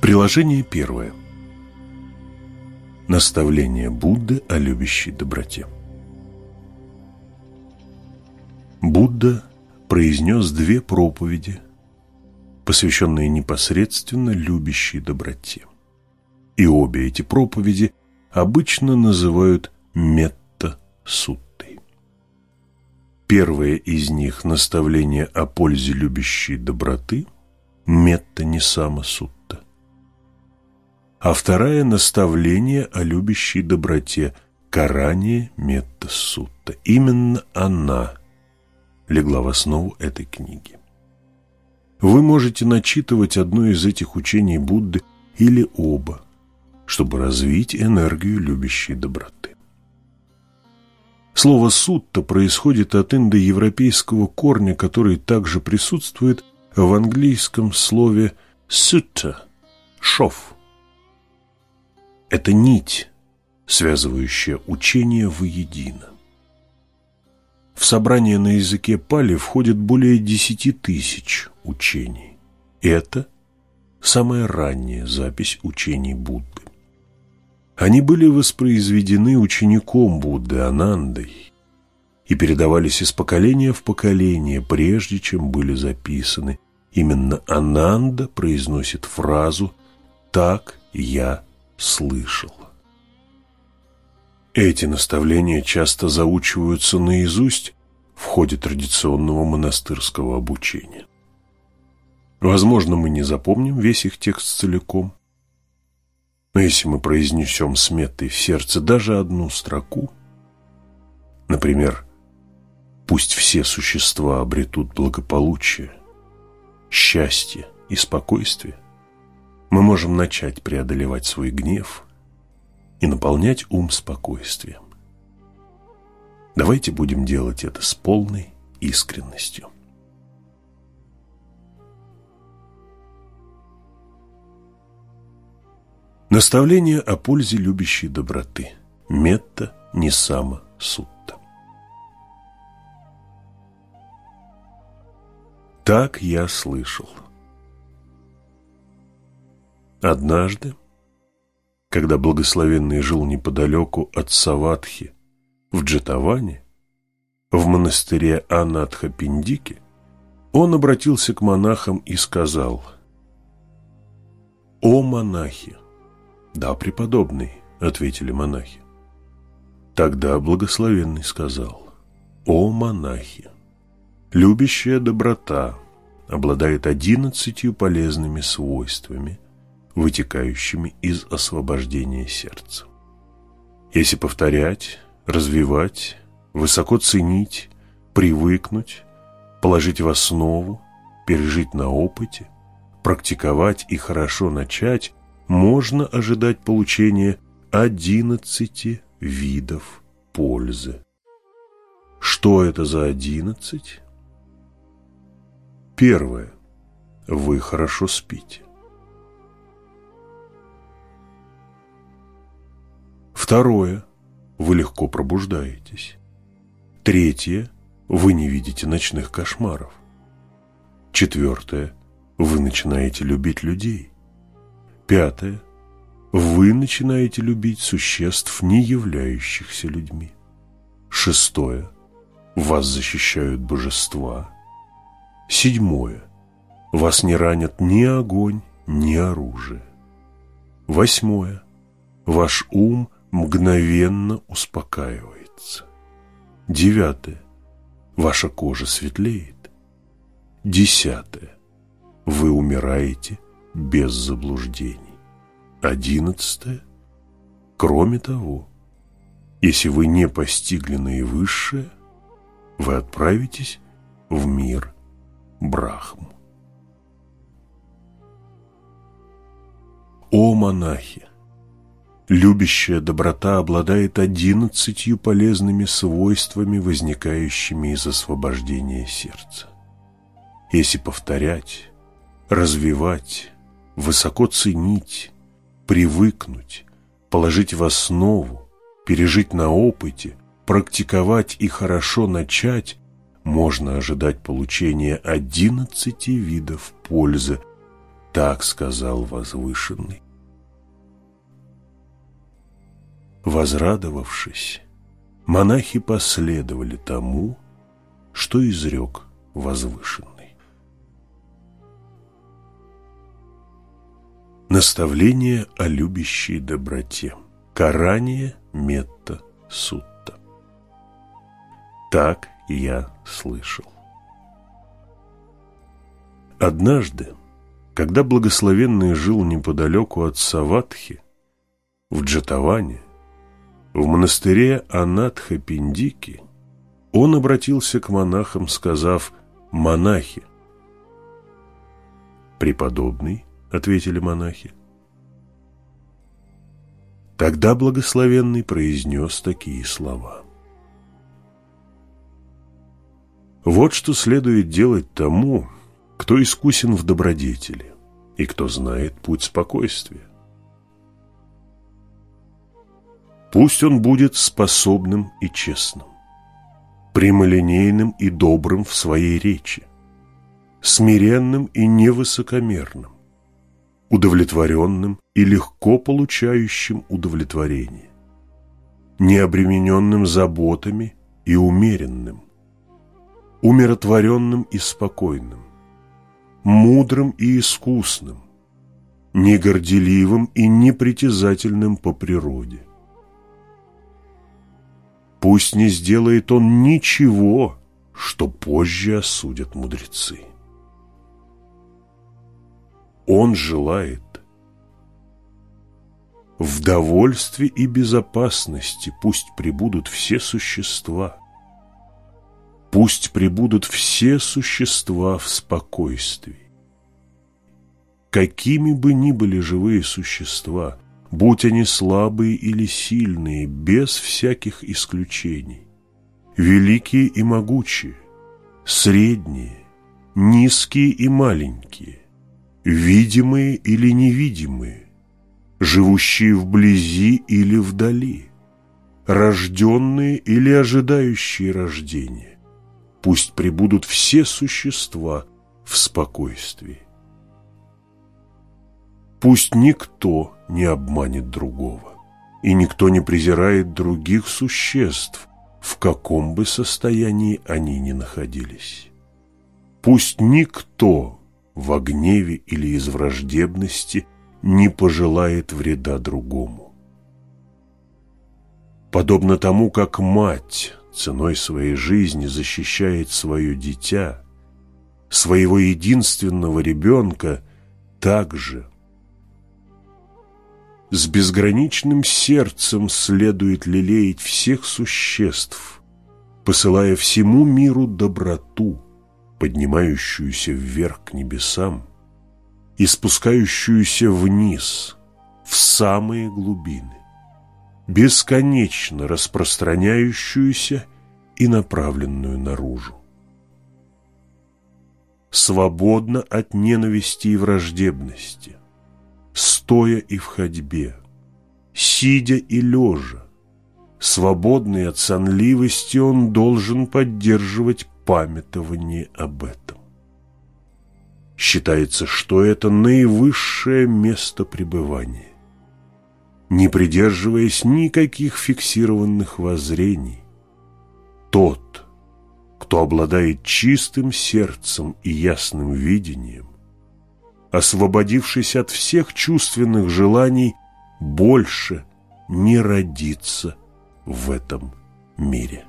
Приложение первое. Наставление Будды о любящей доброте. Будда произнес две проповеди, посвященные непосредственно любящей доброте. И обе эти проповеди обычно называют метта-суттой. Первое из них – наставление о пользе любящей доброты – метта-нисама-сутта. А вторая – наставление о любящей доброте – карание метта-сутта. Именно она легла в основу этой книги. Вы можете начитывать одно из этих учений Будды или оба, чтобы развить энергию любящей доброты. Слово «сутта» происходит от индоевропейского корня, который также присутствует в английском слове «сутта» – «шов». Это нить, связывающая учение воедино. В собрание на языке пали входит более десяти тысяч учений. Это самая ранняя запись учений Будды. Они были воспроизведены учеником Будды Анандой и передавались из поколения в поколение, прежде чем были записаны. Именно Ананда произносит фразу «Так я слышал». Эти наставления часто заучиваются наизусть в ходе традиционного монастырского обучения. Возможно, мы не запомним весь их текст целиком, но если мы произнесем с метой в сердце даже одну строку, например, «Пусть все существа обретут благополучие, счастье и спокойствие», мы можем начать преодолевать свой гнев – и наполнять ум спокойствием. Давайте будем делать это с полной искренностью. Наставление о пользе любящей доброты. Метта не сама сутта. Так я слышал. Однажды когда благословенный жил неподалеку от Саватхи, в Джетаване, в монастыре Анатха-Пиндики, он обратился к монахам и сказал «О монахи!» «Да, преподобный», — ответили монахи. Тогда благословенный сказал «О монахи! Любящая доброта обладает одиннадцатью полезными свойствами – вытекающими из освобождения сердца. Если повторять, развивать, высоко ценить, привыкнуть, положить в основу, пережить на опыте, практиковать и хорошо начать, можно ожидать получения одиннадцати видов пользы. Что это за одиннадцать? Первое. Вы хорошо спите. Второе. Вы легко пробуждаетесь. Третье. Вы не видите ночных кошмаров. Четвертое. Вы начинаете любить людей. Пятое. Вы начинаете любить существ, не являющихся людьми. Шестое. Вас защищают божества. Седьмое. Вас не ранят ни огонь, ни оружие. Восьмое. Ваш ум – мгновенно успокаивается. Девятое. Ваша кожа светлеет. Десятое. Вы умираете без заблуждений. Одиннадцатое. Кроме того, если вы не постигли наивысшее, вы отправитесь в мир Брахму. О монахи! Любящая доброта обладает одиннадцатью полезными свойствами, возникающими из освобождения сердца. Если повторять, развивать, высоко ценить, привыкнуть, положить в основу, пережить на опыте, практиковать и хорошо начать, можно ожидать получения одиннадцати видов пользы, Так сказал возвышенный. Возрадовавшись, монахи последовали тому, что изрек возвышенный. Наставление о любящей доброте. Карание метта сутта. Так я слышал. Однажды, когда благословенный жил неподалеку от Саватхи, в Джатаване, в монастыре Анатха-Пиндики, он обратился к монахам, сказав «Монахи». «Преподобный», — ответили монахи. Тогда благословенный произнес такие слова. Вот что следует делать тому, кто искусен в добродетели и кто знает путь спокойствия. Пусть он будет способным и честным, прямолинейным и добрым в своей речи, смиренным и невысокомерным, удовлетворенным и легко получающим удовлетворение, необремененным заботами и умеренным, умиротворенным и спокойным, мудрым и искусным, негорделивым и непритязательным по природе. Пусть не сделает он ничего, что позже осудят мудрецы. Он желает в довольстве и безопасности пусть прибудут все существа. Пусть прибудут все существа в спокойствии. Какими бы ни были живые существа, будь они слабые или сильные, без всяких исключений, великие и могучие, средние, низкие и маленькие, видимые или невидимые, живущие вблизи или вдали, рожденные или ожидающие рождения. Пусть пребудут все существа в спокойствии. Пусть никто не обманет другого, и никто не презирает других существ, в каком бы состоянии они ни находились. Пусть никто в гневе или из враждебности – не пожелает вреда другому. Подобно тому, как мать ценой своей жизни защищает свое дитя, своего единственного ребенка, также с безграничным сердцем следует лелеять всех существ, посылая всему миру доброту, поднимающуюся вверх к небесам, и спускающуюся вниз, в самые глубины, бесконечно распространяющуюся и направленную наружу. Свободно от ненависти и враждебности, стоя и в ходьбе, сидя и лежа, свободный от сонливости, он должен поддерживать памятование об этом. Считается, что это наивысшее место пребывания. Не придерживаясь никаких фиксированных воззрений, тот, кто обладает чистым сердцем и ясным видением, освободившись от всех чувственных желаний, больше не родится в этом мире.